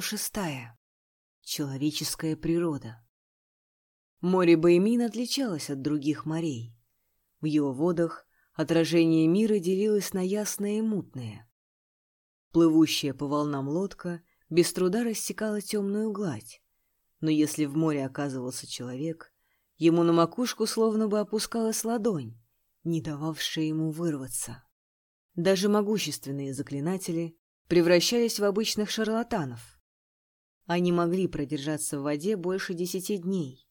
106. Человеческая природа. Море Баймин отличалось от других морей. В его водах отражение мира делилось на ясное и мутное. Плывущая по волнам лодка без труда рассекала темную гладь, но если в море оказывался человек, ему на макушку словно бы опускалась ладонь, не дававшая ему вырваться. Даже могущественные заклинатели превращались в обычных шарлатанов. Они могли продержаться в воде больше десяти дней,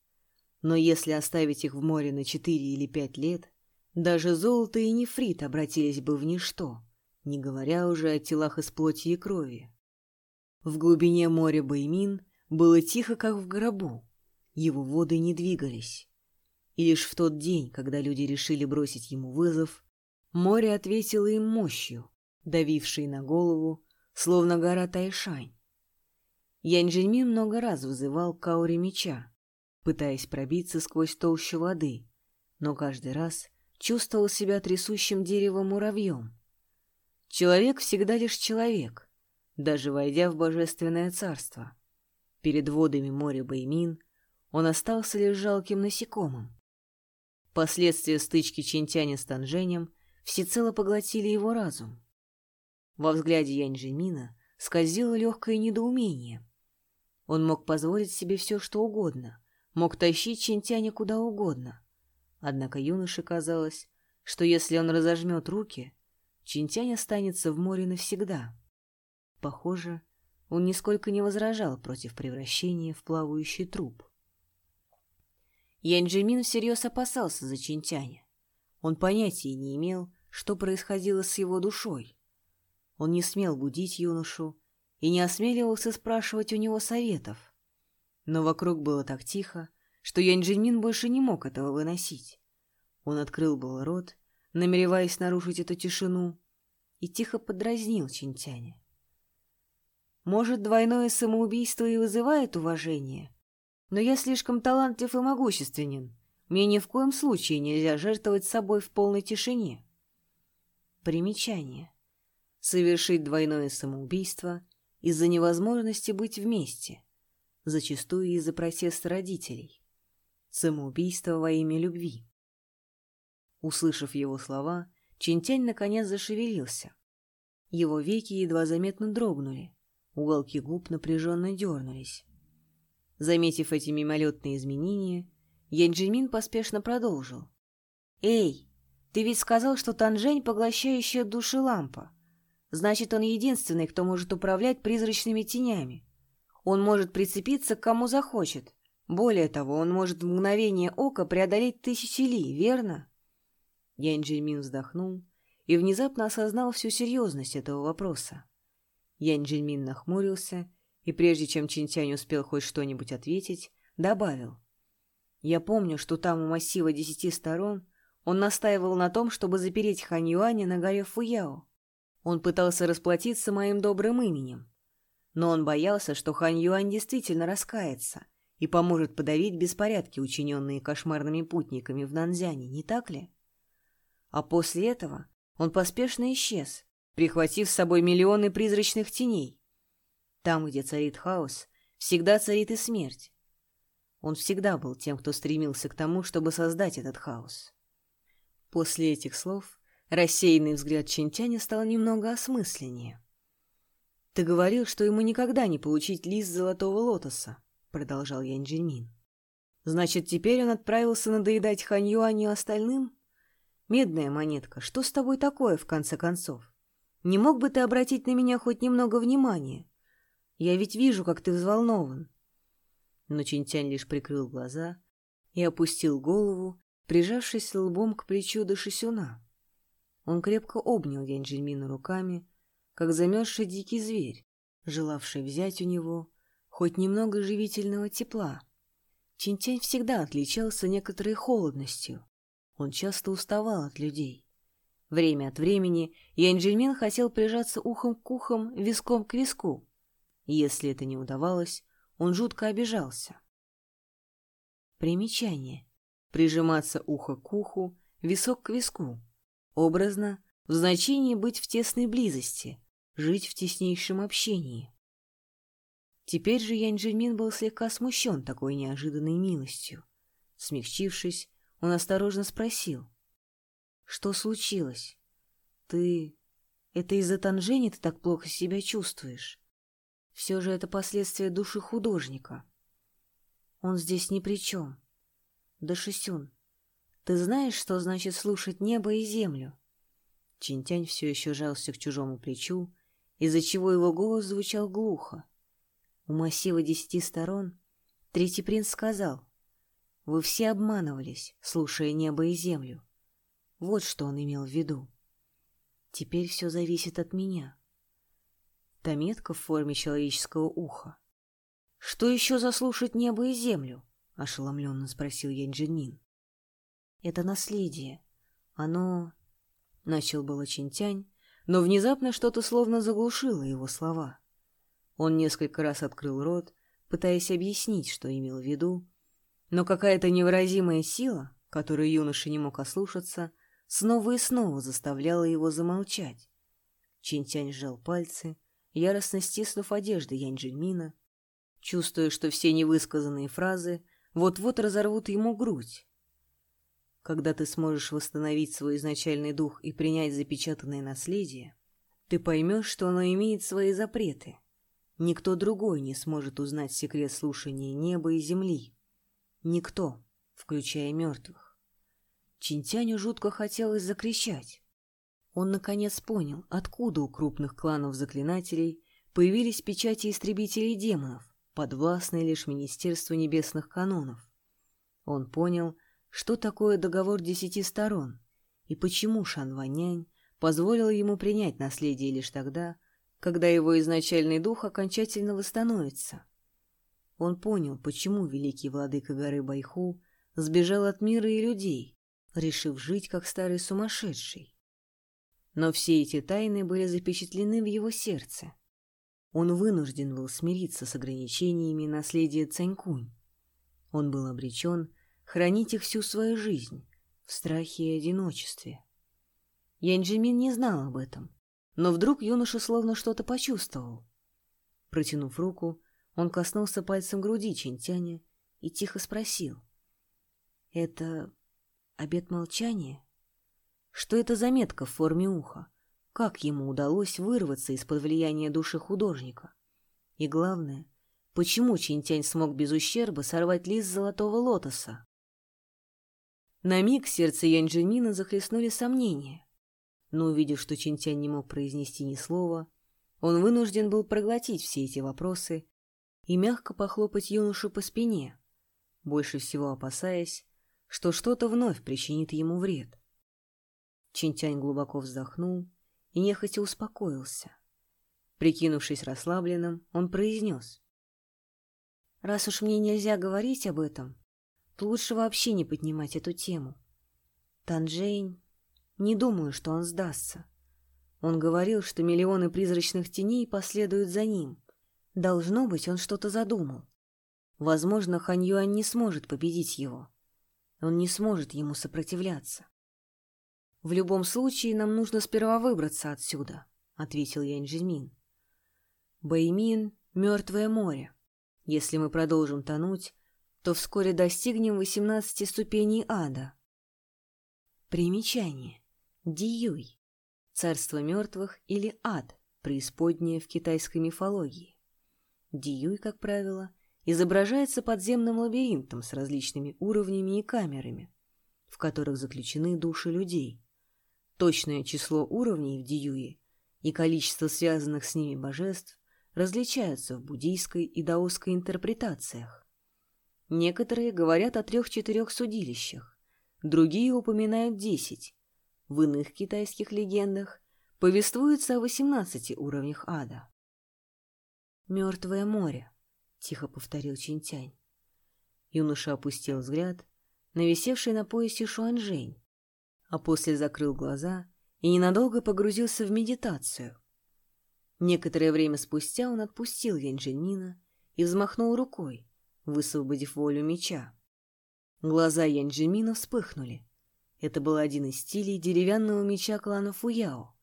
но если оставить их в море на четыре или пять лет, даже золото и нефрит обратились бы в ничто, не говоря уже о телах из плоти и крови. В глубине моря Баймин было тихо, как в гробу, его воды не двигались. И лишь в тот день, когда люди решили бросить ему вызов, море ответило им мощью, давившей на голову, словно гора Тайшань. Янь-Джельмин много раз вызывал Каури меча, пытаясь пробиться сквозь толщу воды, но каждый раз чувствовал себя трясущим деревом муравьем. Человек всегда лишь человек, даже войдя в божественное царство. Перед водами моря Баймин он остался лишь жалким насекомым. Последствия стычки Чинтяня с Танженем всецело поглотили его разум. Во взгляде Янь-Жемина скользило легкое недоумение. Он мог позволить себе все, что угодно, мог тащить Чинтяня куда угодно. Однако юноше казалось, что если он разожмет руки, Чинтянь останется в море навсегда. Похоже, он нисколько не возражал против превращения в плавающий труп. Янь-Джимин всерьез опасался за Чинтяня. Он понятия не имел, что происходило с его душой. Он не смел будить юношу и не осмеливался спрашивать у него советов. Но вокруг было так тихо, что Янь-Джинмин больше не мог этого выносить. Он открыл был рот, намереваясь нарушить эту тишину, и тихо подразнил Чинтяня. Может, двойное самоубийство и вызывает уважение, но я слишком талантлив и могущественен. Мне ни в коем случае нельзя жертвовать собой в полной тишине. Примечание совершить двойное самоубийство из-за невозможности быть вместе, зачастую из-за протеста родителей. Самоубийство во имя любви. Услышав его слова, Чинтянь наконец зашевелился. Его веки едва заметно дрогнули, уголки губ напряженно дернулись. Заметив эти мимолетные изменения, Янджимин поспешно продолжил. «Эй, ты ведь сказал, что Танжень — поглощающая души лампа. Значит, он единственный, кто может управлять призрачными тенями. Он может прицепиться к кому захочет. Более того, он может в мгновение ока преодолеть тысячи ли, верно? Янь-Джельмин вздохнул и внезапно осознал всю серьезность этого вопроса. Янь-Джельмин нахмурился и, прежде чем Чинтянь успел хоть что-нибудь ответить, добавил. «Я помню, что там у массива десяти сторон он настаивал на том, чтобы запереть Хань Юаня на горе Фуяо. Он пытался расплатиться моим добрым именем. Но он боялся, что Хан Юань действительно раскается и поможет подавить беспорядки, учиненные кошмарными путниками в Нанзяне, не так ли? А после этого он поспешно исчез, прихватив с собой миллионы призрачных теней. Там, где царит хаос, всегда царит и смерть. Он всегда был тем, кто стремился к тому, чтобы создать этот хаос. После этих слов Рассеянный взгляд Чинтяня стал немного осмысленнее. «Ты говорил, что ему никогда не получить лист золотого лотоса», — продолжал Янь Джиньмин. «Значит, теперь он отправился надоедать Хань Юаню остальным? Медная монетка, что с тобой такое, в конце концов? Не мог бы ты обратить на меня хоть немного внимания? Я ведь вижу, как ты взволнован». Но Чинтянь лишь прикрыл глаза и опустил голову, прижавшись лбом к плечу Дашисюна. Он крепко обнял Янджельмина руками, как замерзший дикий зверь, желавший взять у него хоть немного живительного тепла. Чинтянь всегда отличался некоторой холодностью. Он часто уставал от людей. Время от времени Янджельмин хотел прижаться ухом к ухам, виском к виску. Если это не удавалось, он жутко обижался. Примечание. Прижиматься ухо к уху, висок к виску. Образно, в значении быть в тесной близости, жить в теснейшем общении. Теперь же Янь Джельмин был слегка смущен такой неожиданной милостью. Смягчившись, он осторожно спросил. «Что случилось? Ты... Это из-за Танжени ты так плохо себя чувствуешь? Все же это последствия души художника. Он здесь ни при чем. Да, Шисюн, ты знаешь, что значит слушать небо и землю?» Чинтянь все еще жался к чужому плечу, из-за чего его голос звучал глухо. У массива десяти сторон третий принц сказал, «Вы все обманывались, слушая небо и землю». Вот что он имел в виду. Теперь все зависит от меня. Та метка в форме человеческого уха. «Что еще заслушать небо и землю?» — ошеломленно спросил Янджинин. «Это наследие. Оно...» — начал было Чинтянь, но внезапно что-то словно заглушило его слова. Он несколько раз открыл рот, пытаясь объяснить, что имел в виду, но какая-то невыразимая сила, которой юноша не мог ослушаться, снова и снова заставляла его замолчать. Чинтянь сжал пальцы, яростно стиснув одежды Янь-Джельмина, чувствуя, что все невысказанные фразы вот-вот разорвут ему грудь. Когда ты сможешь восстановить свой изначальный дух и принять запечатанное наследие, ты поймешь, что оно имеет свои запреты. Никто другой не сможет узнать секрет слушания неба и земли. Никто, включая мертвых. Чинтяню жутко хотелось закричать. Он наконец понял, откуда у крупных кланов заклинателей появились печати истребителей демонов, подвластные лишь Министерству небесных канонов. Он понял, что такое договор десяти сторон и почему Шан Ванянь позволил ему принять наследие лишь тогда, когда его изначальный дух окончательно восстановится. Он понял, почему великий владыка горы Байху сбежал от мира и людей, решив жить как старый сумасшедший. Но все эти тайны были запечатлены в его сердце. Он вынужден был смириться с ограничениями наследия Цанькунь. Он был обречен хранить их всю свою жизнь в страхе и одиночестве. Янджимин не знал об этом, но вдруг юноша словно что-то почувствовал. Протянув руку, он коснулся пальцем груди Чинтяня и тихо спросил. «Это обет молчания? Что это за метка в форме уха? Как ему удалось вырваться из-под влияния души художника? И главное, почему Чинтянь смог без ущерба сорвать лист золотого лотоса? На миг сердце Янджимина захлестнули сомнения. Но увидев, что Чинтянь не мог произнести ни слова, он вынужден был проглотить все эти вопросы и мягко похлопать юношу по спине, больше всего опасаясь, что что-то вновь причинит ему вред. Чинтянь глубоко вздохнул и нехотя успокоился. Прикинувшись расслабленным, он произнес. «Раз уж мне нельзя говорить об этом, то лучше вообще не поднимать эту тему. Танжейн... Не думаю, что он сдастся. Он говорил, что миллионы призрачных теней последуют за ним. Должно быть, он что-то задумал. Возможно, Хань Юань не сможет победить его. Он не сможет ему сопротивляться. «В любом случае, нам нужно сперва выбраться отсюда», — ответил Янь Жизмин. «Бэймин — мертвое море. Если мы продолжим тонуть, то вскоре достигнем 18 ступеней ада. Примечание. Диюй. Царство мертвых или ад, преисподнее в китайской мифологии. Диюй, как правило, изображается подземным лабиринтом с различными уровнями и камерами, в которых заключены души людей. Точное число уровней в Диюе и количество связанных с ними божеств различаются в буддийской и даосской интерпретациях. Некоторые говорят о трех-четырех судилищах, другие упоминают десять. В иных китайских легендах повествуется о восемнадцати уровнях ада. «Мертвое море», — тихо повторил Чинтянь. Юноша опустил взгляд на висевший на поясе Шуанжэнь, а после закрыл глаза и ненадолго погрузился в медитацию. Некоторое время спустя он отпустил Янь и взмахнул рукой, высвободив волю меча. Глаза Янджимина вспыхнули. Это был один из стилей деревянного меча клана Фуяо.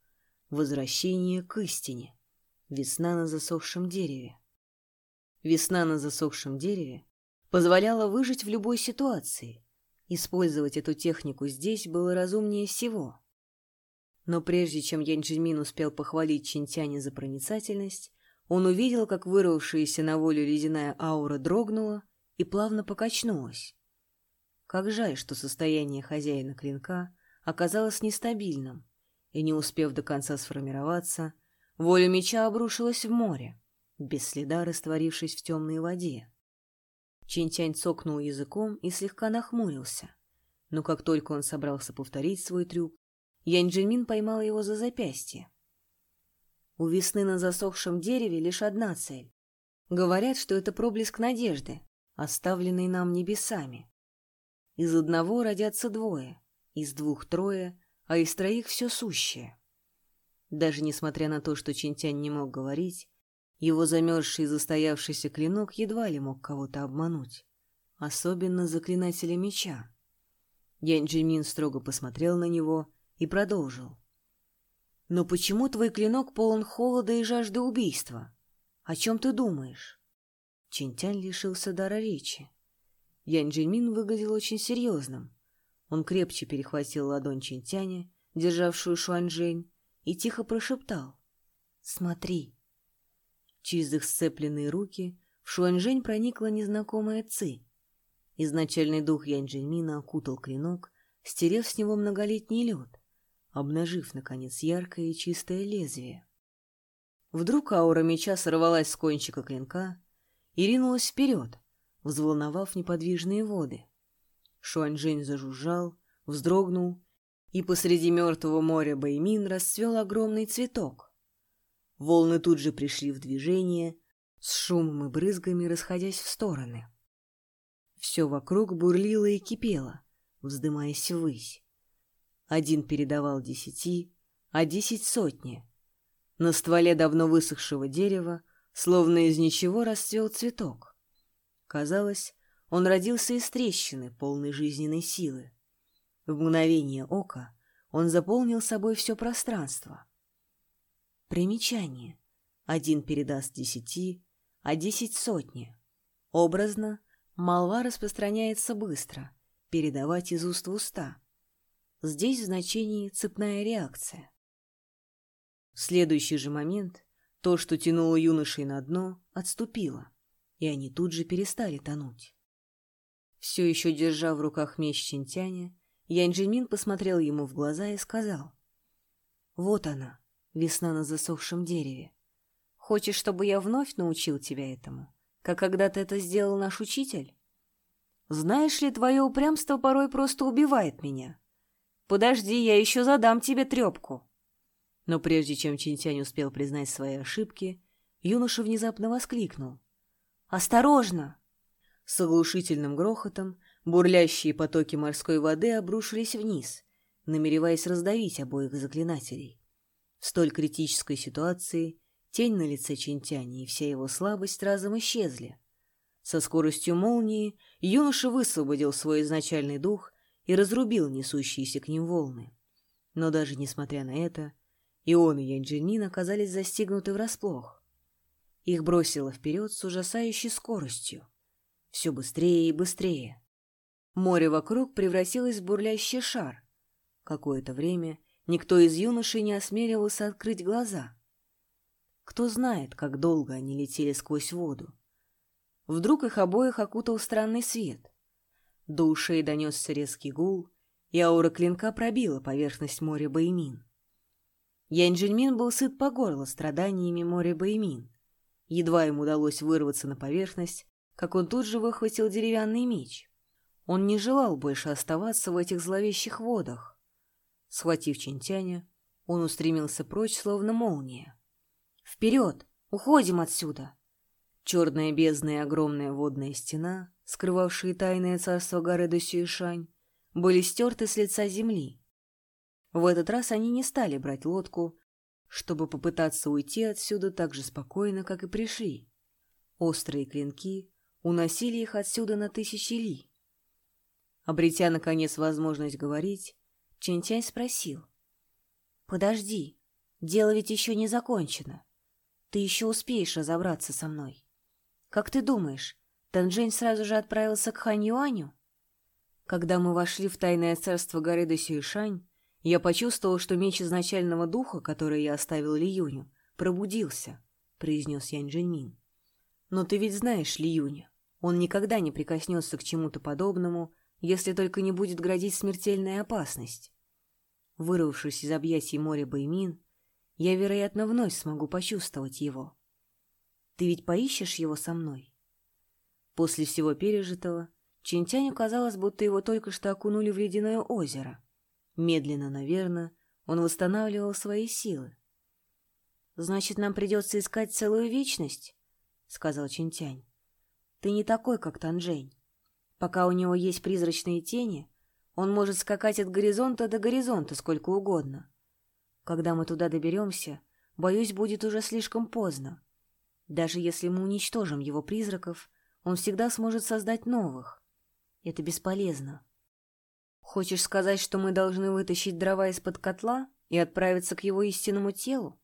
Возвращение к истине. Весна на засохшем дереве. Весна на засохшем дереве позволяла выжить в любой ситуации. Использовать эту технику здесь было разумнее всего. Но прежде чем Янь Джимин успел похвалить Чинтяня за проницательность, он увидел, как вырвавшаяся на волю ледяная аура дрогнула и плавно покачнулась. Как жаль, что состояние хозяина клинка оказалось нестабильным, и, не успев до конца сформироваться, воля меча обрушилась в море, без следа растворившись в темной воде. Чинтянь цокнул языком и слегка нахмурился, но как только он собрался повторить свой трюк, Янь Джимин поймал его за запястье. У весны на засохшем дереве лишь одна цель. Говорят, что это проблеск надежды, оставленный нам небесами. Из одного родятся двое, из двух трое, а из троих все сущее. Даже несмотря на то, что Чинтянь не мог говорить, его замерзший и застоявшийся клинок едва ли мог кого-то обмануть, особенно заклинателя меча. Янь Джимин строго посмотрел на него и продолжил. Но почему твой клинок полон холода и жажды убийства? О чем ты думаешь? Чинтянь лишился дара речи. Янь Джинмин выглядел очень серьезным. Он крепче перехватил ладонь Чинтяня, державшую Шуаньжэнь, и тихо прошептал. «Смотри». Через их сцепленные руки в Шуаньжэнь проникла незнакомая ци. Изначальный дух Янь Джинмина окутал клинок, стерев с него многолетний лед обнажив, наконец, яркое и чистое лезвие. Вдруг аура меча сорвалась с кончика клинка и ринулась вперед, взволновав неподвижные воды. Шуаньжэнь зажужжал, вздрогнул, и посреди мертвого моря Бэймин расцвел огромный цветок. Волны тут же пришли в движение, с шумом и брызгами расходясь в стороны. Все вокруг бурлило и кипело, вздымаясь ввысь. Один передавал десяти, а десять сотни. На стволе давно высохшего дерева, словно из ничего, расцвел цветок. Казалось, он родился из трещины, полной жизненной силы. В мгновение ока он заполнил собой все пространство. Примечание. Один передаст десяти, а десять сотни. Образно, молва распространяется быстро, передавать из уст в уста. Здесь в значении цепная реакция. В следующий же момент то, что тянуло юношей на дно, отступило, и они тут же перестали тонуть. Все еще держа в руках меч Чинтяня, Янь посмотрел ему в глаза и сказал. «Вот она, весна на засохшем дереве. Хочешь, чтобы я вновь научил тебя этому, как когда-то это сделал наш учитель? Знаешь ли, твое упрямство порой просто убивает меня. Подожди, я еще задам тебе трепку. Но прежде чем Чинтянь успел признать свои ошибки, юноша внезапно воскликнул. «Осторожно!» С оглушительным грохотом бурлящие потоки морской воды обрушились вниз, намереваясь раздавить обоих заклинателей. В столь критической ситуации тень на лице Чинтяни и вся его слабость разом исчезли. Со скоростью молнии юноша высвободил свой изначальный дух и разрубил несущиеся к ним волны. Но даже несмотря на это, и он, и Янджинин оказались застигнуты врасплох. Их бросило вперед с ужасающей скоростью. Все быстрее и быстрее. Море вокруг превратилось в бурлящий шар. Какое-то время никто из юношей не осмеливался открыть глаза. Кто знает, как долго они летели сквозь воду. Вдруг их обоих окутал странный свет. До ушей донесся резкий гул, и аура клинка пробила поверхность моря Баймин. Янь был сыт по горло страданиями моря Баймин. Едва ему удалось вырваться на поверхность, как он тут же выхватил деревянный меч. Он не желал больше оставаться в этих зловещих водах. Схватив Чинтяня, он устремился прочь, словно молния. «Вперед! Уходим отсюда!» Черная бездна и огромная водная стена скрывавшие тайное царство горы Досюишань, были стерты с лица земли. В этот раз они не стали брать лодку, чтобы попытаться уйти отсюда так же спокойно, как и пришли. Острые клинки уносили их отсюда на тысячи ли. Обретя, наконец, возможность говорить, Чинтянь спросил. «Подожди, дело ведь еще не закончено. Ты еще успеешь разобраться со мной». Как ты думаешь, Танжень сразу же отправился к Хань Юаню? Когда мы вошли в тайное царство горы Досюишань, я почувствовал, что меч изначального духа, который я оставил Ли Юню, пробудился, — произнес Янь Джинмин. Но ты ведь знаешь Ли Юня. Он никогда не прикоснется к чему-то подобному, если только не будет грозить смертельная опасность. Вырвавшись из объятий моря Баймин, я, вероятно, вновь смогу почувствовать его. Ты ведь поищешь его со мной? После всего пережитого Чинтяню казалось, будто его только что окунули в ледяное озеро. Медленно, наверное, он восстанавливал свои силы. «Значит, нам придется искать целую вечность?» — сказал Чинтянь. «Ты не такой, как Танжень. Пока у него есть призрачные тени, он может скакать от горизонта до горизонта сколько угодно. Когда мы туда доберемся, боюсь, будет уже слишком поздно. Даже если мы уничтожим его призраков, он всегда сможет создать новых. Это бесполезно. Хочешь сказать, что мы должны вытащить дрова из-под котла и отправиться к его истинному телу?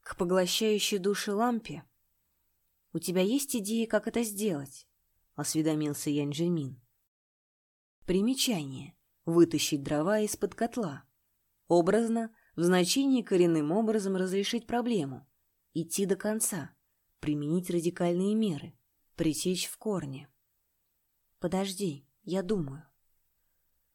К поглощающей души лампе? У тебя есть идеи, как это сделать? — осведомился Янь Джимин. Примечание. Вытащить дрова из-под котла. Образно в значении коренным образом разрешить проблему, идти до конца, применить радикальные меры, пресечь в корне. Подожди, я думаю.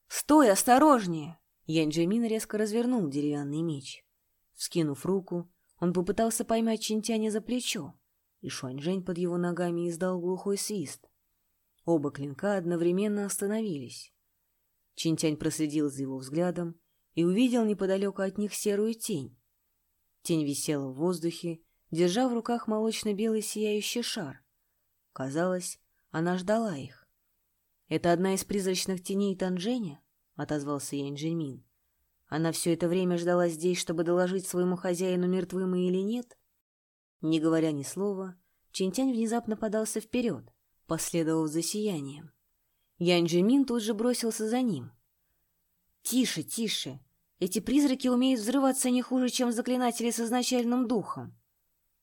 «Стой, осторожнее!» Янджимин резко развернул деревянный меч. Скинув руку, он попытался поймать Чинтяня за плечо, и Шуаньжэнь под его ногами издал глухой свист. Оба клинка одновременно остановились. Чинтянь проследил за его взглядом и увидел неподалеку от них серую тень. Тень висела в воздухе, держа в руках молочно-белый сияющий шар. Казалось, она ждала их. «Это одна из призрачных теней Танжэня?» — отозвался Янь Джинмин. «Она все это время ждала здесь, чтобы доложить своему хозяину, мертвы мы или нет?» Не говоря ни слова, Чинтянь внезапно подался вперед, последовав за сиянием. Янь Джимин тут же бросился за ним — «Тише, тише! Эти призраки умеют взрываться не хуже, чем заклинатели с изначальным духом!»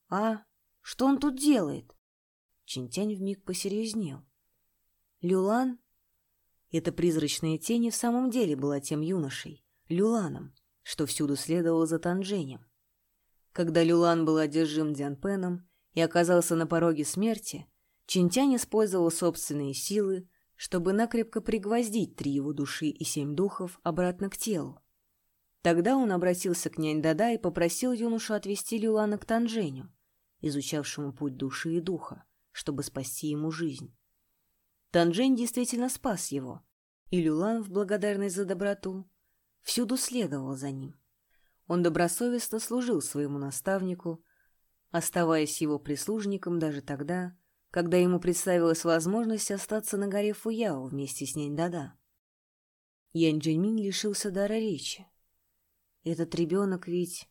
«А? Что он тут делает?» Чинтянь вмиг посерьезнел. «Люлан?» Эта призрачная тень в самом деле была тем юношей, Люланом, что всюду следовал за Танженем. Когда Люлан был одержим Дзянпеном и оказался на пороге смерти, Чинтянь использовал собственные силы, чтобы накрепко пригвоздить три его души и семь духов обратно к телу. Тогда он обратился к нянь-дада и попросил юношу отвести Люлана к Танженю, изучавшему путь души и духа, чтобы спасти ему жизнь. Танжень действительно спас его, и Люлан, в благодарность за доброту, всюду следовал за ним. Он добросовестно служил своему наставнику, оставаясь его прислужником даже тогда, когда ему представилась возможность остаться на горе Фуяо вместе с Нянь-Дада. Янь Джиньмин лишился дара речи. Этот ребенок ведь...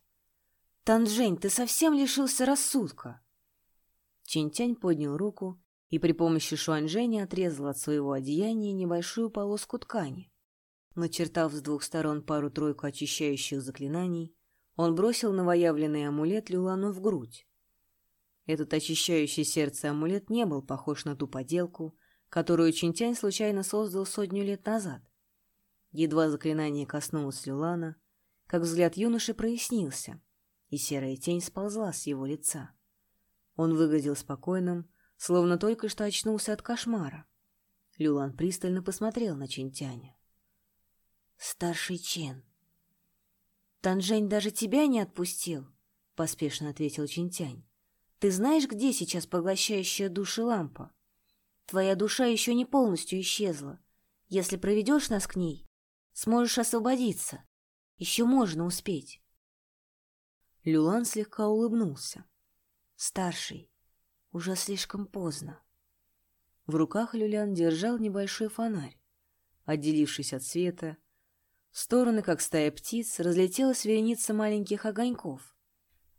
Танжень, ты совсем лишился рассудка. Чинтянь поднял руку и при помощи Шуаньжэня отрезал от своего одеяния небольшую полоску ткани. Начертав с двух сторон пару-тройку очищающих заклинаний, он бросил новоявленный амулет Люлану в грудь. Этот очищающий сердце амулет не был похож на ту поделку, которую Чинтянь случайно создал сотню лет назад. Едва заклинание коснулось Люлана, как взгляд юноши прояснился, и серая тень сползла с его лица. Он выглядел спокойным, словно только что очнулся от кошмара. Люлан пристально посмотрел на Чинтяня. «Старший Чен». «Танжень даже тебя не отпустил?» — поспешно ответил Чинтянь. Ты знаешь, где сейчас поглощающая души лампа? Твоя душа еще не полностью исчезла. Если проведешь нас к ней, сможешь освободиться. Еще можно успеть. Люлан слегка улыбнулся. Старший, уже слишком поздно. В руках Люлян держал небольшой фонарь. Отделившись от света, в стороны, как стая птиц, разлетелась вереница маленьких огоньков.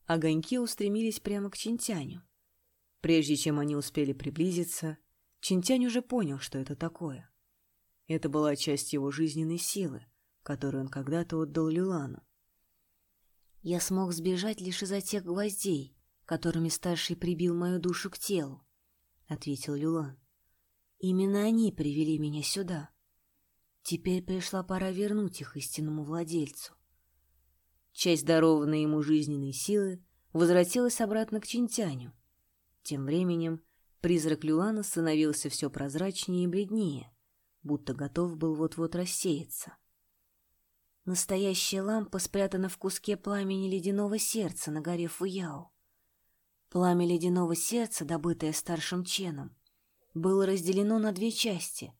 Огоньки устремились прямо к Чинтяню. Прежде чем они успели приблизиться, Чинтянь уже понял, что это такое. Это была часть его жизненной силы, которую он когда-то отдал Люлану. «Я смог сбежать лишь из-за тех гвоздей, которыми старший прибил мою душу к телу», — ответил Люлан. Именно они привели меня сюда. Теперь пришла пора вернуть их истинному владельцу. Часть дарованной ему жизненной силы возвратилась обратно к Чинтяню. Тем временем призрак Люлана становился все прозрачнее и бледнее, будто готов был вот-вот рассеяться. Настоящая лампа спрятана в куске пламени ледяного сердца на горе Фуяо. Пламя ледяного сердца, добытое старшим Ченом, было разделено на две части.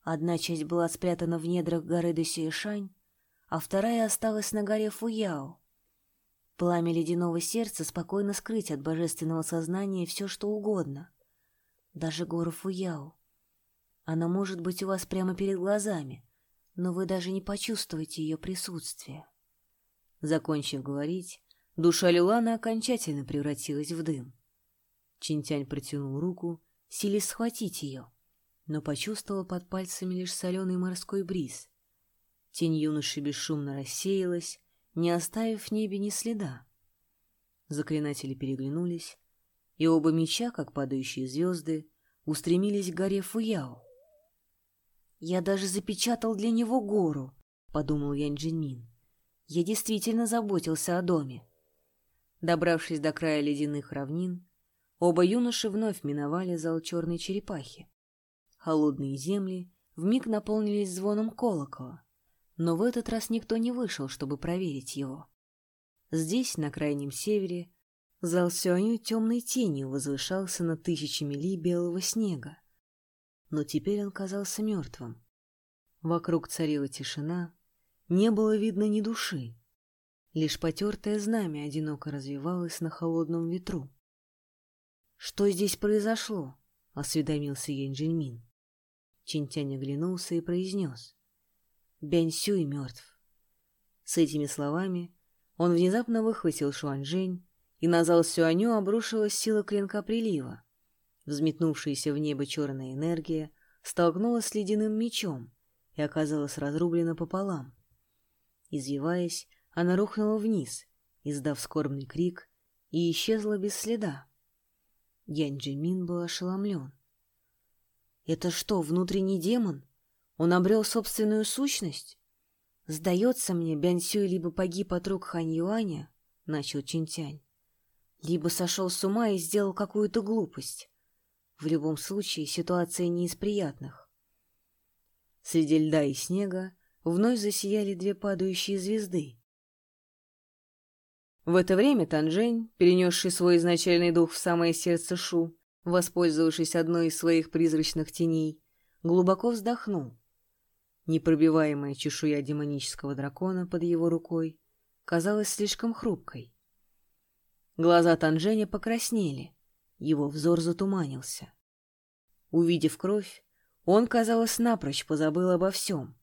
Одна часть была спрятана в недрах горы Десюэшань, а вторая осталась на горе Фуяо. Пламя ледяного сердца спокойно скрыть от божественного сознания все, что угодно. Даже гору Фуяо. Она может быть у вас прямо перед глазами, но вы даже не почувствуете ее присутствие. Закончив говорить, душа Люлана окончательно превратилась в дым. Чинтянь протянул руку, силясь схватить ее, но почувствовал под пальцами лишь соленый морской бриз. Тень юноши бесшумно рассеялась, не оставив в небе ни следа. Заклинатели переглянулись, и оба меча, как падающие звезды, устремились к горе Фуяо. «Я даже запечатал для него гору», — подумал Янь Джинмин. «Я действительно заботился о доме». Добравшись до края ледяных равнин, оба юноши вновь миновали зал черной черепахи. Холодные земли вмиг наполнились звоном колокола, но в этот раз никто не вышел, чтобы проверить его. Здесь, на крайнем севере, зал Сюаню темной тенью возвышался над тысячами ли белого снега но теперь он казался мертвым. Вокруг царила тишина, не было видно ни души. Лишь потертое знамя одиноко развивалось на холодном ветру. «Что здесь произошло?» — осведомился Янь Джиньмин. Чинтянь оглянулся и произнес. «Бянь Сюй мертв». С этими словами он внезапно выхватил Шуанжэнь, и на зал Сюаню обрушилась сила клинка прилива. Взметнувшаяся в небо черная энергия столкнулась с ледяным мечом и оказалась разрублена пополам. Извиваясь, она рухнула вниз, издав скорбный крик, и исчезла без следа. Янь Джимин был ошеломлен. «Это что, внутренний демон? Он обрел собственную сущность?» «Сдается мне, Бянсюй либо погиб от рук Хань Юаня», — начал Чинтянь, «либо сошел с ума и сделал какую-то глупость. В любом случае, ситуация не из приятных. Среди льда и снега вновь засияли две падающие звезды. В это время Танжень, перенесший свой изначальный дух в самое сердце Шу, воспользовавшись одной из своих призрачных теней, глубоко вздохнул. Непробиваемая чешуя демонического дракона под его рукой казалась слишком хрупкой. Глаза Танженя покраснели, его взор затуманился. Увидев кровь, он, казалось, напрочь позабыл обо всем.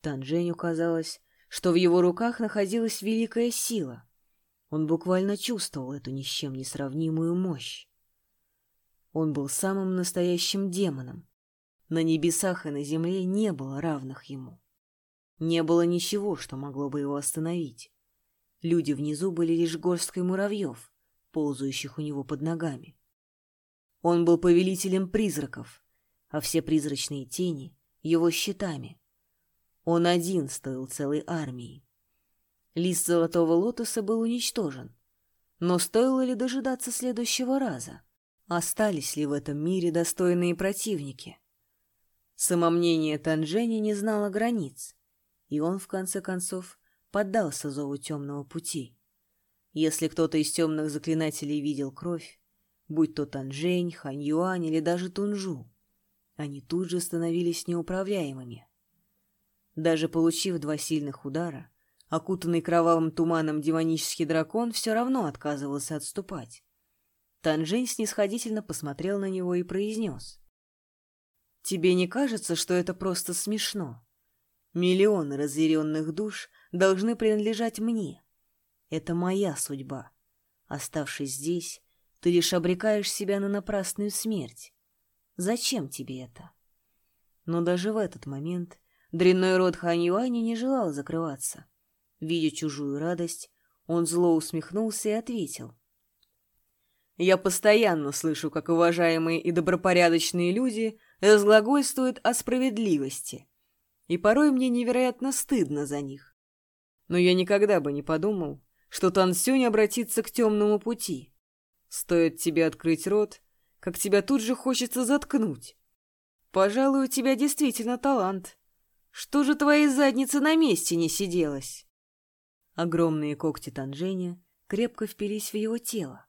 Танженю казалось, что в его руках находилась великая сила. Он буквально чувствовал эту ни с чем не сравнимую мощь. Он был самым настоящим демоном. На небесах и на земле не было равных ему. Не было ничего, что могло бы его остановить. Люди внизу были лишь горсткой муравьев, ползающих у него под ногами. Он был повелителем призраков, а все призрачные тени — его щитами. Он один стоил целой армией. Лист золотого лотоса был уничтожен. Но стоило ли дожидаться следующего раза? Остались ли в этом мире достойные противники? Самомнение Танжени не знало границ, и он, в конце концов, поддался зову темного пути. Если кто-то из темных заклинателей видел кровь, будь то Танжень, Ханьюань или даже Тунжу. Они тут же становились неуправляемыми. Даже получив два сильных удара, окутанный кровавым туманом демонический дракон все равно отказывался отступать. Танжень снисходительно посмотрел на него и произнес. «Тебе не кажется, что это просто смешно? Миллионы разъяренных душ должны принадлежать мне. Это моя судьба. Оставшись здесь, ты лишь обрекаешь себя на напрасную смерть. Зачем тебе это? Но даже в этот момент дрянной рот Хань Юаня не желал закрываться. Видя чужую радость, он зло усмехнулся и ответил. Я постоянно слышу, как уважаемые и добропорядочные люди разглагольствуют о справедливости, и порой мне невероятно стыдно за них. Но я никогда бы не подумал, что Тансюнь обратится к темному пути. Стоит тебе открыть рот, как тебя тут же хочется заткнуть. Пожалуй, у тебя действительно талант. Что же твоей заднице на месте не сиделось? Огромные когти Танженя крепко впились в его тело.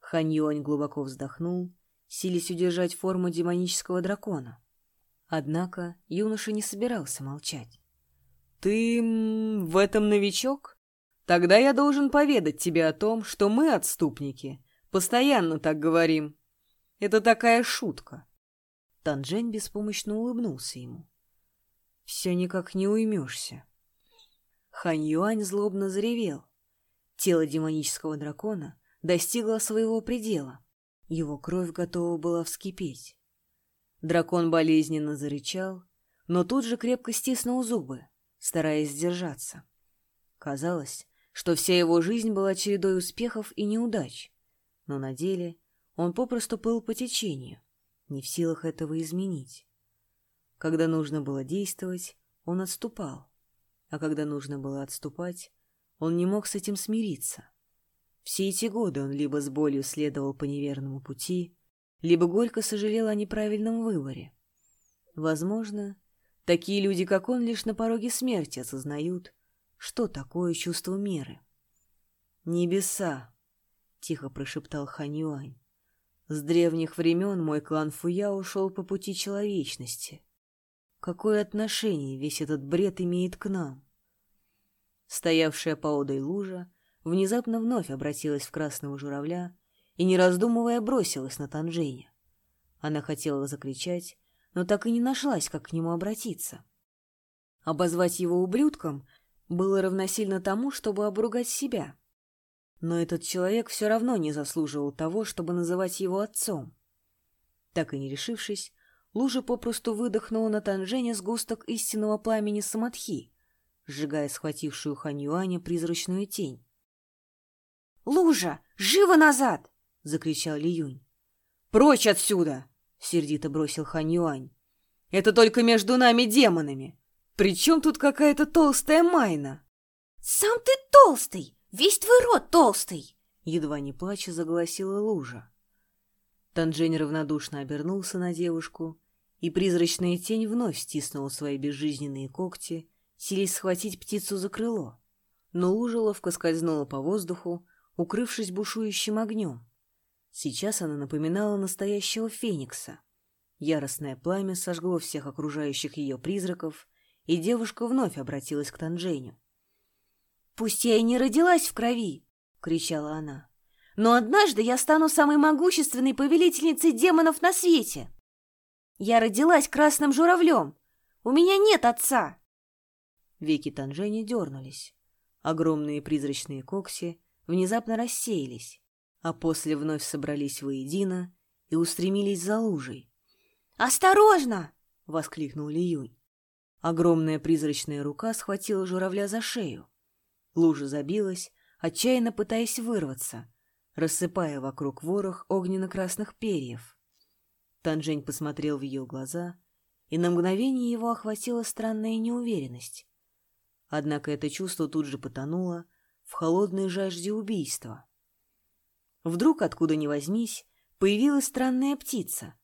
Хань Юань глубоко вздохнул, силясь удержать форму демонического дракона. Однако юноша не собирался молчать. «Ты в этом новичок? Тогда я должен поведать тебе о том, что мы, отступники, постоянно так говорим. Это такая шутка». Танжень беспомощно улыбнулся ему. «Все никак не уймешься». Хань Юань злобно заревел. Тело демонического дракона достигло своего предела. Его кровь готова была вскипеть. Дракон болезненно зарычал, но тут же крепко стиснул зубы, стараясь сдержаться. Казалось, что вся его жизнь была чередой успехов и неудач, но на деле он попросту плыл по течению, не в силах этого изменить. Когда нужно было действовать, он отступал, а когда нужно было отступать, он не мог с этим смириться. Все эти годы он либо с болью следовал по неверному пути, либо горько сожалел о неправильном выборе. Возможно, такие люди, как он, лишь на пороге смерти осознают, что такое чувство меры. «Небеса!» — тихо прошептал Хань Юань. «С древних времен мой клан Фуя ушел по пути человечности. Какое отношение весь этот бред имеет к нам?» Стоявшая поодаль лужа внезапно вновь обратилась в красного журавля и, не раздумывая, бросилась на Танженя. Она хотела закричать, но так и не нашлась, как к нему обратиться. Обозвать его ублюдком было равносильно тому, чтобы обругать себя. Но этот человек все равно не заслуживал того, чтобы называть его отцом. Так и не решившись, Лужа попросту выдохнула на Танжене сгусток истинного пламени Самадхи, сжигая схватившую Хань Юаня призрачную тень. «Лужа! Живо назад!» — закричал Ли Юнь. «Прочь отсюда!» — сердито бросил Хань Юань. «Это только между нами демонами. Причем тут какая-то толстая майна?» «Сам ты толстый! Весь твой рот толстый!» Едва не плача заголосила лужа. Танжень равнодушно обернулся на девушку, и призрачная тень вновь стиснула свои безжизненные когти, силясь схватить птицу за крыло. Но лужа ловко скользнула по воздуху, укрывшись бушующим огнем. Сейчас она напоминала настоящего феникса. Яростное пламя сожгло всех окружающих ее призраков, и девушка вновь обратилась к Танженю. «Пусть я и не родилась в крови!» — кричала она. «Но однажды я стану самой могущественной повелительницей демонов на свете! Я родилась красным журавлем! У меня нет отца!» Веки Танжени дернулись. Огромные призрачные кокси внезапно рассеялись, а после вновь собрались воедино и устремились за лужей. «Осторожно!» — воскликнул Лиюнь. Огромная призрачная рука схватила журавля за шею. Лужа забилась, отчаянно пытаясь вырваться, рассыпая вокруг ворох огненно-красных перьев. Танжень посмотрел в ее глаза, и на мгновение его охватила странная неуверенность. Однако это чувство тут же потонуло, в холодной жажде убийства. Вдруг, откуда ни возьмись, появилась странная птица.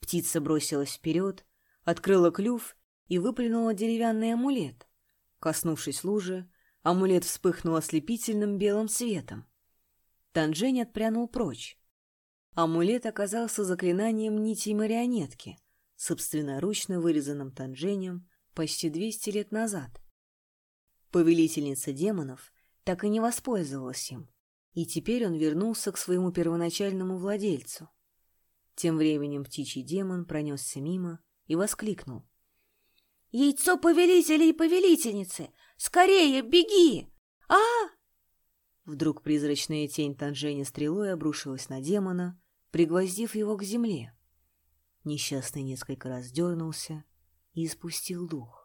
Птица бросилась вперед, открыла клюв и выплюнула деревянный амулет. Коснувшись лужи, амулет вспыхнул ослепительным белым светом. Танжень отпрянул прочь. Амулет оказался заклинанием нитей марионетки, собственноручно вырезанным Танженем почти 200 лет назад. Повелительница демонов так и не воспользовалась им, и теперь он вернулся к своему первоначальному владельцу. Тем временем птичий демон пронесся мимо и воскликнул. «Яйцо повелителя и повелительницы! Скорее, беги! а Вдруг призрачная тень Танжени стрелой обрушилась на демона, пригвоздив его к земле. Несчастный несколько раз дернулся и испустил дух.